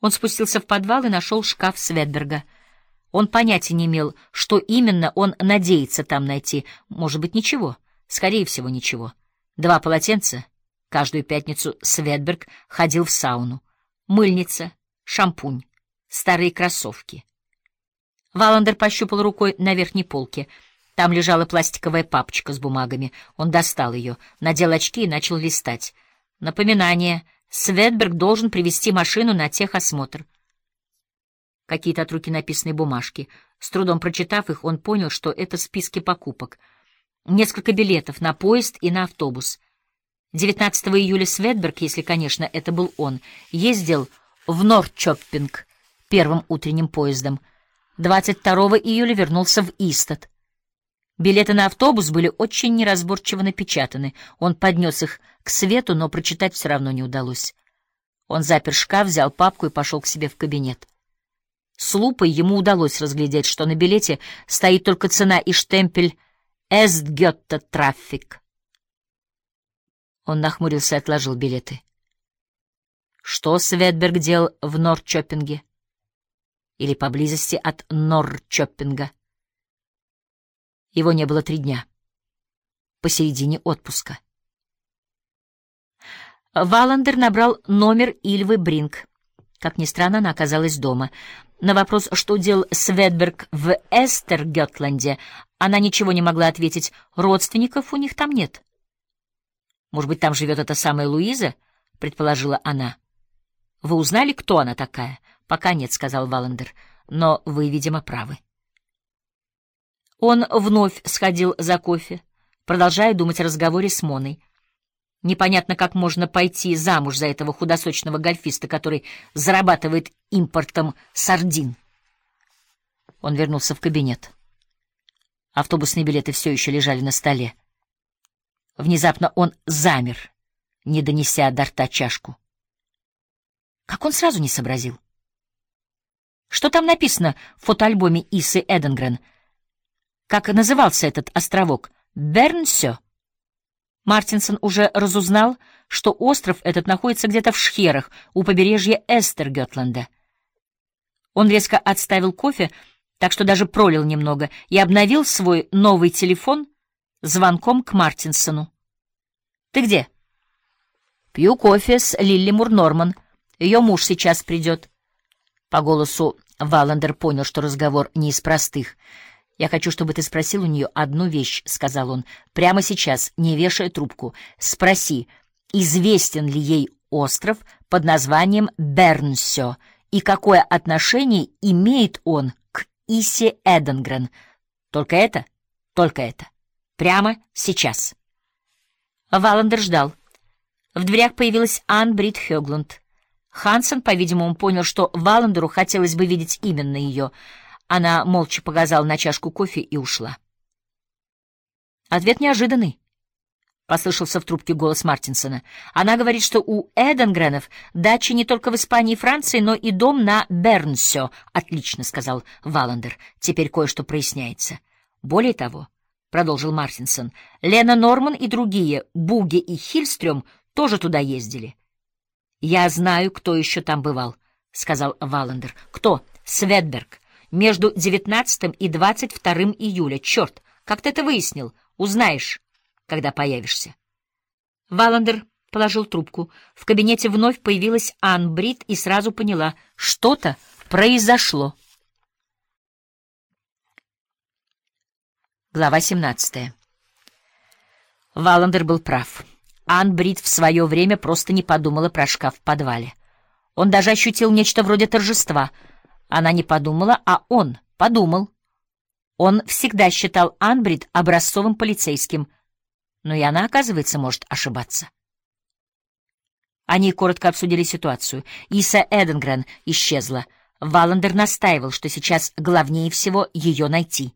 Он спустился в подвал и нашел шкаф Светберга. Он понятия не имел, что именно он надеется там найти. Может быть, ничего. Скорее всего, ничего. Два полотенца. Каждую пятницу Светберг ходил в сауну. Мыльница, шампунь, старые кроссовки. Валандер пощупал рукой на верхней полке. Там лежала пластиковая папочка с бумагами. Он достал ее, надел очки и начал листать. Напоминание. Светберг должен привести машину на техосмотр. Какие-то от руки написанные бумажки. С трудом прочитав их, он понял, что это списки покупок. Несколько билетов на поезд и на автобус. 19 июля Светберг, если, конечно, это был он, ездил в Норчоппинг первым утренним поездом. 22 июля вернулся в Истат. Билеты на автобус были очень неразборчиво напечатаны. Он поднес их к свету, но прочитать все равно не удалось. Он запер шкаф, взял папку и пошел к себе в кабинет. С лупой ему удалось разглядеть, что на билете стоит только цена и штемпель «Эстгетта Траффик». Он нахмурился и отложил билеты. Что Светберг делал в Норчоппинге? Или поблизости от Норчоппинга? Его не было три дня. Посередине отпуска. Валандер набрал номер Ильвы Бринг. Как ни странно, она оказалась дома. На вопрос, что делал Светберг в Эстергетланде, она ничего не могла ответить. Родственников у них там нет. «Может быть, там живет эта самая Луиза?» — предположила она. «Вы узнали, кто она такая?» «Пока нет», — сказал Валандер. «Но вы, видимо, правы». Он вновь сходил за кофе, продолжая думать о разговоре с Моной. Непонятно, как можно пойти замуж за этого худосочного гольфиста, который зарабатывает импортом сардин. Он вернулся в кабинет. Автобусные билеты все еще лежали на столе. Внезапно он замер, не донеся до рта чашку. Как он сразу не сообразил? Что там написано в фотоальбоме Исы Эденгрен — как назывался этот островок? Бернсё? Мартинсон уже разузнал, что остров этот находится где-то в Шхерах, у побережья Эстергетланда. Он резко отставил кофе, так что даже пролил немного, и обновил свой новый телефон звонком к Мартинсону. «Ты где?» «Пью кофе с Лилли Мур-Норман. Ее муж сейчас придет». По голосу Валандер понял, что разговор не из простых — «Я хочу, чтобы ты спросил у нее одну вещь», — сказал он, — «прямо сейчас, не вешая трубку. Спроси, известен ли ей остров под названием Бернсё и какое отношение имеет он к Исе Эденгрен. Только это? Только это. Прямо сейчас». Валандер ждал. В дверях появилась Ан Брит Хёглунд. Хансен, по-видимому, понял, что Валандеру хотелось бы видеть именно ее — она молча показала на чашку кофе и ушла. Ответ неожиданный. Послышался в трубке голос Мартинсона. Она говорит, что у Эденгренов дачи не только в Испании и Франции, но и дом на Бернсё. Отлично, сказал Валандер. Теперь кое-что проясняется. Более того, продолжил Мартинсон, Лена Норман и другие, Буги и Хильстрём, тоже туда ездили. Я знаю, кто еще там бывал, сказал Валандер. Кто? Светберг между 19 и 22 июля. Черт, как ты это выяснил? Узнаешь, когда появишься. Валандер положил трубку. В кабинете вновь появилась Ан Брит и сразу поняла, что-то произошло. Глава 17. Валандер был прав. Ан Брит в свое время просто не подумала про шкаф в подвале. Он даже ощутил нечто вроде торжества — она не подумала, а он подумал. Он всегда считал Анбрид образцовым полицейским, но и она, оказывается, может ошибаться. Они коротко обсудили ситуацию. Иса Эденгрен исчезла. Валандер настаивал, что сейчас главнее всего ее найти.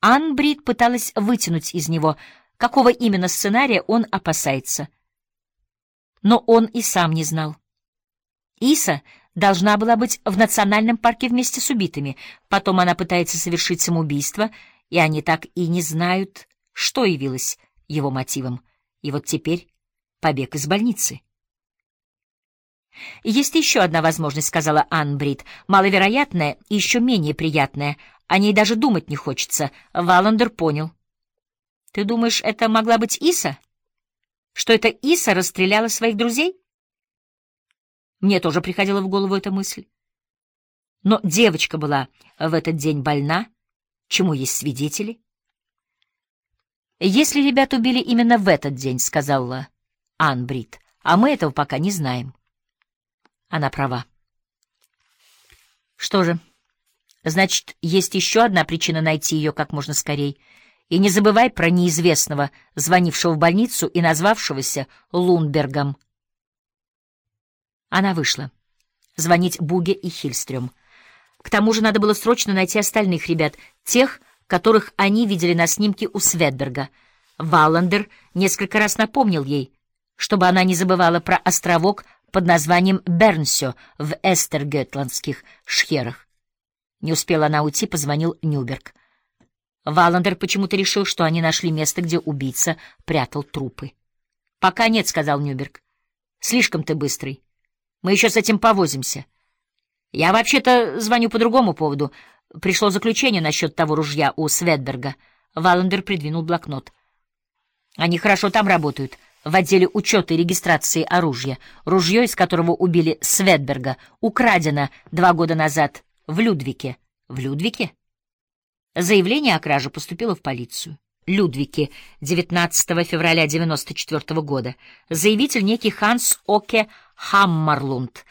Анбрид пыталась вытянуть из него, какого именно сценария он опасается. Но он и сам не знал. Иса должна была быть в национальном парке вместе с убитыми. Потом она пытается совершить самоубийство, и они так и не знают, что явилось его мотивом. И вот теперь побег из больницы. «Есть еще одна возможность», — сказала Анн Брит, — «маловероятная и еще менее приятная. О ней даже думать не хочется». Валандер понял. «Ты думаешь, это могла быть Иса? Что это Иса расстреляла своих друзей?» Мне тоже приходила в голову эта мысль. Но девочка была в этот день больна, чему есть свидетели. «Если ребят убили именно в этот день», — сказала Ан Брит, — «а мы этого пока не знаем». Она права. Что же, значит, есть еще одна причина найти ее как можно скорее. И не забывай про неизвестного, звонившего в больницу и назвавшегося Лунбергом. Она вышла. Звонить Буге и Хильстрём. К тому же надо было срочно найти остальных ребят, тех, которых они видели на снимке у Светберга. Валандер несколько раз напомнил ей, чтобы она не забывала про островок под названием Бернсё в Эстергетландских шхерах. Не успела она уйти, позвонил Нюберг. Валандер почему-то решил, что они нашли место, где убийца прятал трупы. «Пока нет», — сказал Нюберг. «Слишком ты быстрый. Мы еще с этим повозимся. Я вообще-то звоню по другому поводу. Пришло заключение насчет того ружья у Светберга. Валандер придвинул блокнот. Они хорошо там работают, в отделе учета и регистрации оружия. Ружье, из которого убили Светберга, украдено два года назад в Людвике. В Людвике? Заявление о краже поступило в полицию. Людвике 19 февраля 94 года. Заявитель некий Ханс Оке Хаммарлунд,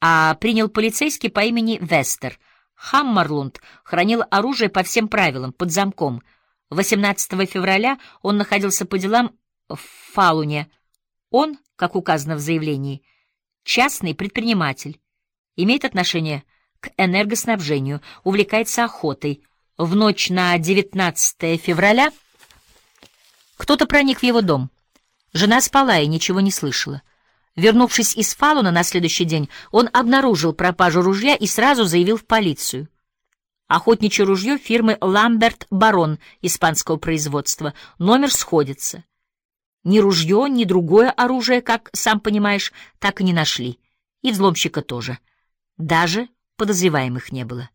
а принял полицейский по имени Вестер. Хаммарлунд хранил оружие по всем правилам, под замком. 18 февраля он находился по делам в Фалуне. Он, как указано в заявлении, частный предприниматель, имеет отношение к энергоснабжению, увлекается охотой. В ночь на 19 февраля кто-то проник в его дом. Жена спала и ничего не слышала. Вернувшись из Фалуна на следующий день, он обнаружил пропажу ружья и сразу заявил в полицию. Охотничье ружье фирмы «Ламберт Барон» испанского производства. Номер сходится. Ни ружье, ни другое оружие, как сам понимаешь, так и не нашли. И взломщика тоже. Даже подозреваемых не было.